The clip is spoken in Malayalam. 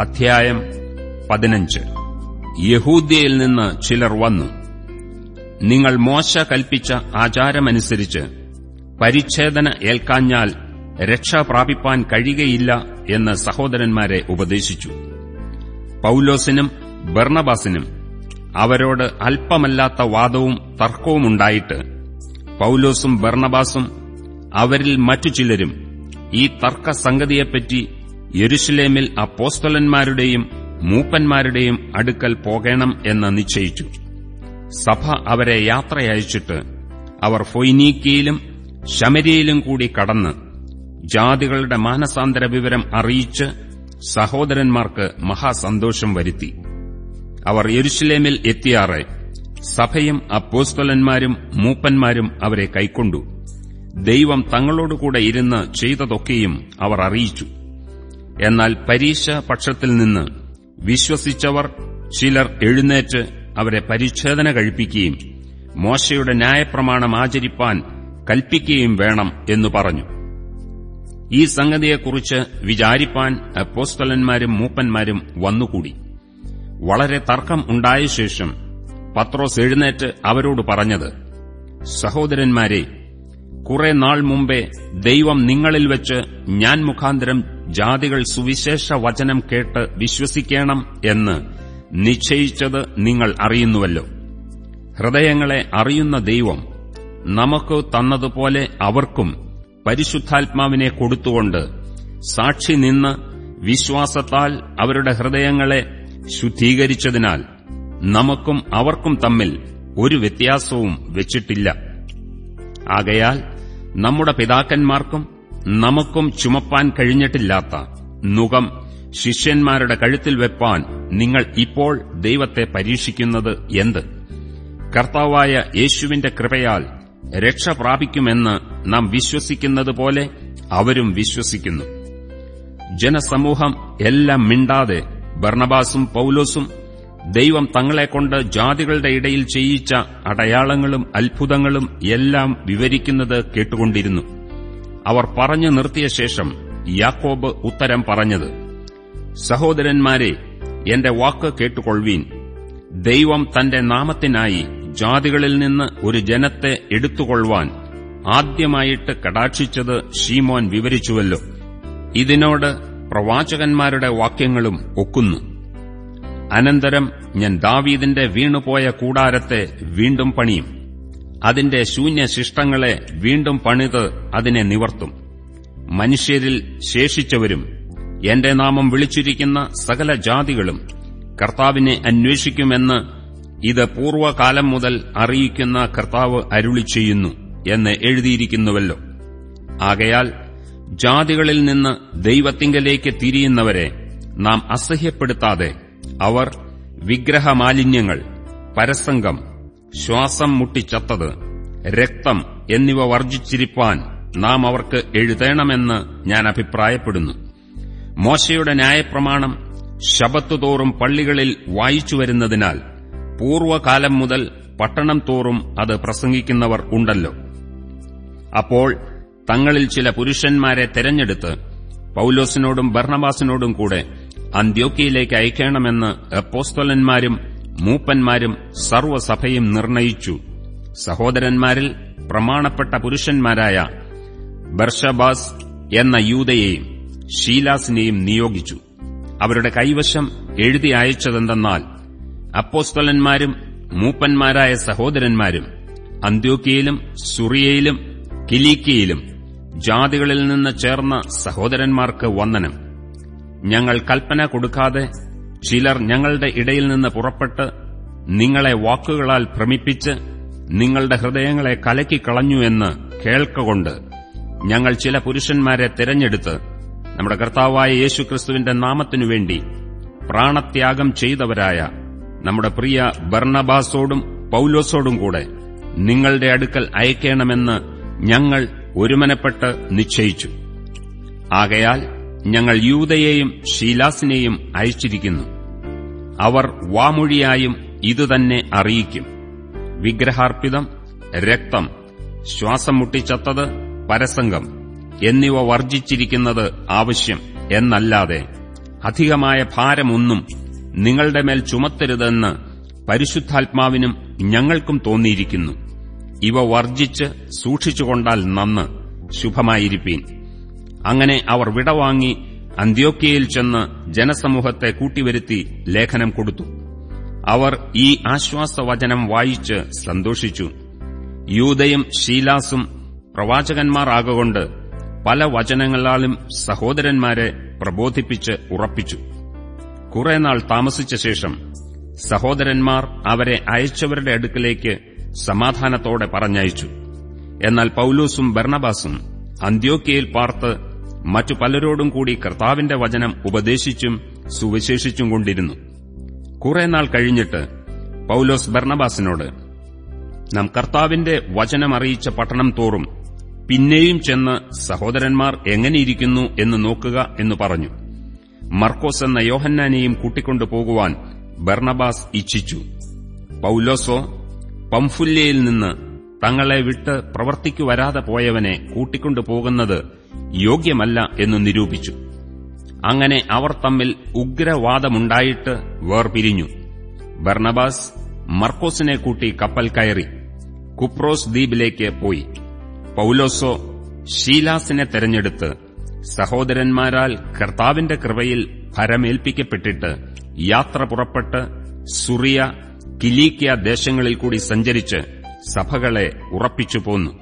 അധ്യായം പതിനഞ്ച്. യഹൂദ്യയിൽ നിന്ന് ചിലർ വന്നു. നിങ്ങൾ മോശ കൽപ്പിച്ച ആചാരമനുസരിച്ച് പരിച്ഛേദന ഏൽക്കാഞ്ഞാൽ രക്ഷ പ്രാപിപ്പാൻ കഴിയുകയില്ല എന്ന് സഹോദരന്മാരെ ഉപദേശിച്ചു. പൌലോസിനും ബർണബാസിനും അവരോട് അല്പമല്ലാത്ത വാദവും തർക്കവുമുണ്ടായിട്ട് പൌലോസും ബർണബാസും അവരിൽ മറ്റു ചിലരും ഈ തർക്കസംഗതിയെപ്പറ്റി യെരുഷലേമിൽ അപ്പോസ്തലന്മാരുടെയും മൂപ്പന്മാരുടെയും അടുക്കൽ പോകണം എന്ന് നിശ്ചയിച്ചു. സഭ അവരെ യാത്രയയച്ചിട്ട് അവർ ഫൊയ്നീക്കയിലും ശമരിയിലും കൂടി കടന്ന് ജാതികളുടെ മാനസാന്തര വിവരം അറിയിച്ച് സഹോദരന്മാർക്ക് മഹാസന്തോഷം വരുത്തി. അവർ യെരുഷലേമിൽ എത്തിയാറെ സഭയും അപ്പോസ്തലന്മാരും മൂപ്പന്മാരും അവരെ കൈക്കൊണ്ടു. ദൈവം തങ്ങളോടുകൂടെ ഇരുന്ന് ചെയ്തതൊക്കെയും അവർ അറിയിച്ചു. എന്നാൽ പരീക്ഷ പക്ഷത്തിൽ നിന്ന് വിശ്വസിച്ചവർ ചിലർ എഴുന്നേറ്റ് അവരെ പരിച്ഛേദന കഴിപ്പിക്കുകയും മോശയുടെ ന്യായപ്രമാണം ആചരിപ്പാൻ കൽപ്പിക്കുകയും വേണം എന്നു പറഞ്ഞു. ഈ സംഗതിയെക്കുറിച്ച് വിചാരിപ്പാൻ അപ്പോസ്റ്റലന്മാരും മൂപ്പന്മാരും വന്നുകൂടി. വളരെ തർക്കം ഉണ്ടായ ശേഷം പത്രോസ് എഴുന്നേറ്റ് അവരോട് പറഞ്ഞത് സഹോദരന്മാരെ കുറെ നാൾ മുമ്പേ ദൈവം നിങ്ങളിൽ വെച്ച് ഞാൻ മുഖാന്തരം ജാതികൾ സുവിശേഷ വചനം കേട്ട് വിശ്വസിക്കണം എന്ന് നിശ്ചയിച്ചത് നിങ്ങൾ അറിയുന്നുവല്ലോ. ഹൃദയങ്ങളെ അറിയുന്ന ദൈവം നമുക്ക് തന്നതുപോലെ അവർക്കും പരിശുദ്ധാത്മാവിനെ കൊടുത്തുകൊണ്ട് സാക്ഷി നിന്ന് വിശ്വാസത്താൽ അവരുടെ ഹൃദയങ്ങളെ ശുദ്ധീകരിച്ചതിനാൽ നമുക്കും അവർക്കും തമ്മിൽ ഒരു വ്യത്യാസവും വെച്ചിട്ടില്ല. ആകയാൽ നമ്മുടെ പിതാക്കന്മാർക്കും നമുക്കും ചുമപ്പാൻ കഴിഞ്ഞിട്ടില്ലാത്ത നുകം ശിഷ്യന്മാരുടെ കഴുത്തിൽ വെപ്പാൻ നിങ്ങൾ ഇപ്പോൾ ദൈവത്തെ പരീക്ഷിക്കുന്നത് എന്ത്? കർത്താവായ യേശുവിന്റെ കൃപയാൽ രക്ഷ പ്രാപിക്കുമെന്ന് നാം വിശ്വസിക്കുന്നതുപോലെ അവരും വിശ്വസിക്കുന്നു. ജനസമൂഹം എല്ലാം മിണ്ടാതെ ബർണബാസും പൌലോസും ദൈവം തങ്ങളെക്കൊണ്ട് ജാതികളുടെ ഇടയിൽ ചെയ്യിച്ച അടയാളങ്ങളും അത്ഭുതങ്ങളും എല്ലാം വിവരിക്കുന്നത് കേട്ടുകൊണ്ടിരുന്നു. അവർ പറഞ്ഞു നിർത്തിയ ശേഷം യാക്കോബ് ഉത്തരം പറഞ്ഞത് സഹോദരന്മാരെ എന്റെ വാക്ക് കേട്ടുകൊള്ളുവീൻ. ദൈവം തന്റെ നാമത്തിനായി ജാതികളിൽ നിന്ന് ഒരു ജനത്തെ എടുത്തുകൊള്ളുവാൻ ആദ്യമായിട്ട് കടാക്ഷിച്ചത് ഷീമോൻ വിവരിച്ചുവല്ലോ. ഇതിനോട് പ്രവാചകന്മാരുടെ വാക്യങ്ങളും ഒക്കുന്നു. അനന്തരം ഞാൻ ദാവീദിന്റെ വീണുപോയ കൂടാരത്തെ വീണ്ടും പണിയും. അതിന്റെ ശൂന്യശിഷ്ടങ്ങളെ വീണ്ടും പണിത് അതിനെ നിവർത്തും. മനുഷ്യരിൽ ശേഷിച്ചവരും എന്റെ നാമം വിളിച്ചിരിക്കുന്ന സകല ജാതികളും കർത്താവിനെ അന്വേഷിക്കുമെന്ന് ഇത് പൂർവകാലം മുതൽ അറിയിക്കുന്ന കർത്താവ് അരുളി ചെയ്യുന്നു എന്ന് എഴുതിയിരിക്കുന്നുവല്ലോ. ആകയാൽ ജാതികളിൽ നിന്ന് ദൈവത്തിങ്കലേക്ക് തിരിയുന്നവരെ നാം അസഹ്യപ്പെടുത്താതെ അവർ വിഗ്രഹമാലിന്യങ്ങൾ പരസംഗം ശ്വാസം മുട്ടിച്ചത്തത് രക്തം എന്നിവ വർജിച്ചിരിപ്പാൻ നാം അവർക്ക് എഴുതേണമെന്ന് ഞാൻ അഭിപ്രായപ്പെടുന്നു. മോശയുടെ ന്യായപ്രമാണം ശബത്തുതോറും പള്ളികളിൽ വായിച്ചു വരുന്നതിനാൽ പൂർവകാലം മുതൽ പട്ടണം തോറും അത് പ്രസംഗിക്കുന്നവർ ഉണ്ടല്ലോ. അപ്പോൾ തങ്ങളിൽ ചില പുരുഷന്മാരെ തെരഞ്ഞെടുത്ത് പൌലോസിനോടും ഭർണബാസിനോടും കൂടെ അന്ത്യോക്കിയിലേക്ക് അയക്കണമെന്ന് അപ്പോസ്തോലന്മാരും മൂപ്പന്മാരും സർവസഭയും നിർണയിച്ചു. സഹോദരന്മാരിൽ പ്രമാണപ്പെട്ട പുരുഷന്മാരായ ബർഷബാസ് എന്ന യൂതയെയും ഷീലാസിനെയും നിയോഗിച്ചു. അവരുടെ കൈവശം എഴുതി അയച്ചതെന്തെന്നാൽ അപ്പോസ്തലന്മാരും മൂപ്പന്മാരായ സഹോദരന്മാരും അന്ത്യോക്കിയയിലും സുറിയയിലും കിലീക്കിയയിലും ജാതികളിൽ നിന്ന് ചേർന്ന സഹോദരന്മാർക്ക് വന്ദനം. ഞങ്ങൾ കൽപ്പന കൊടുക്കാതെ ചിലർ ഞങ്ങളുടെ ഇടയിൽ നിന്ന് പുറപ്പെട്ട് നിങ്ങളെ വാക്കുകളാൽ ഭ്രമിപ്പിച്ച് നിങ്ങളുടെ ഹൃദയങ്ങളെ കലക്കിക്കളഞ്ഞു എന്ന് കേൾക്കൊണ്ട് ഞങ്ങൾ ചില പുരുഷന്മാരെ തെരഞ്ഞെടുത്ത് നമ്മുടെ കർത്താവായ യേശുക്രിസ്തുവിന്റെ നാമത്തിനുവേണ്ടി പ്രാണത്യാഗം ചെയ്തവരായ നമ്മുടെ പ്രിയ ബർണബാസോടും പൌലോസോടും കൂടെ നിങ്ങളുടെ അടുക്കൽ അയക്കണമെന്ന് ഞങ്ങൾ ഒരുമനപ്പെട്ട് നിശ്ചയിച്ചു. ആകയാൽ ഞങ്ങൾ യൂതയെയും ഷീലാസിനെയും അയച്ചിരിക്കുന്നു. അവർ വാമൊഴിയായും ഇതുതന്നെ അറിയിക്കും. വിഗ്രഹാർപ്പിതം രക്തം ശ്വാസം മുട്ടിച്ചത്തത് പരസംഗം എന്നിവ വർജിച്ചിരിക്കുന്നത് ആവശ്യം എന്നല്ലാതെ അധികമായ ഭാരമൊന്നും നിങ്ങളുടെ മേൽ ചുമത്തരുതെന്ന് പരിശുദ്ധാത്മാവിനും ഞങ്ങൾക്കും തോന്നിയിരിക്കുന്നു. ഇവ വർജിച്ച് സൂക്ഷിച്ചുകൊണ്ടാൽ നന്ന് ശുഭമായിരിപ്പീൻ. അങ്ങനെ അവർ വിടവാങ്ങി അന്ത്യോക്കിയയിൽ ചെന്ന് ജനസമൂഹത്തെ കൂട്ടിവരുത്തി ലേഖനം കൊടുത്തു. അവർ ഈ ആശ്വാസവചനം വായിച്ച് സന്തോഷിച്ചു. യൂതയും ശീലാസും പ്രവാചകന്മാർ ആകൊണ്ട് പല വചനങ്ങളാലും സഹോദരന്മാരെ പ്രബോധിപ്പിച്ച് ഉറപ്പിച്ചു. കുറെ നാൾ താമസിച്ച ശേഷം സഹോദരന്മാർ അവരെ അയച്ചവരുടെ അടുക്കിലേക്ക് സമാധാനത്തോടെ പറഞ്ഞയച്ചു. എന്നാൽ പൌലൂസും ബർണബാസും അന്ത്യോക്കയിൽ പാർത്ത് മറ്റു പലരോടും കൂടി കർത്താവിന്റെ വചനം ഉപദേശിച്ചും സുവിശേഷിച്ചും കൊണ്ടിരുന്നു. കുറെ നാൾ കഴിഞ്ഞിട്ട് പൌലോസ് ബർണബാസിനോട് നാം കർത്താവിന്റെ വചനമറിയിച്ച പട്ടണം തോറും പിന്നെയും ചെന്ന് സഹോദരന്മാർ എങ്ങനെയിരിക്കുന്നു എന്ന് നോക്കുക എന്ന് പറഞ്ഞു. മർക്കോസ് എന്ന യോഹന്നാനെയും കൂട്ടിക്കൊണ്ടു പോകുവാൻ ബർണബാസ് ഇച്ഛിച്ചു. പൌലോസോ പംഫുല്യയിൽ നിന്ന് തങ്ങളെ വിട്ട് പ്രവർത്തിക്കു വരാതെ പോയവനെ കൂട്ടിക്കൊണ്ടു പോകുന്നത് യോഗ്യമല്ല എന്ന് നിരൂപിച്ചു. അങ്ങനെ അവർ തമ്മിൽ ഉഗ്രവാദമുണ്ടായിട്ട് വേർപിരിഞ്ഞു. ബർണബാസ് മർക്കോസിനെ കൂട്ടി കപ്പൽ കയറി കുപ്രോസ് ദ്വീപിലേക്ക് പോയി. പൌലോസോ ഷീലാസിനെ തെരഞ്ഞെടുത്ത് സഹോദരന്മാരാൽ കർത്താവിന്റെ കൃപയിൽ ഭരമേൽപ്പിക്കപ്പെട്ടിട്ട് യാത്ര പുറപ്പെട്ട് സുറിയ കിലീക്കിയ ദേശങ്ങളിൽ കൂടി സഞ്ചരിച്ച് സഭകളെ ഉറപ്പിച്ചു പോന്നു.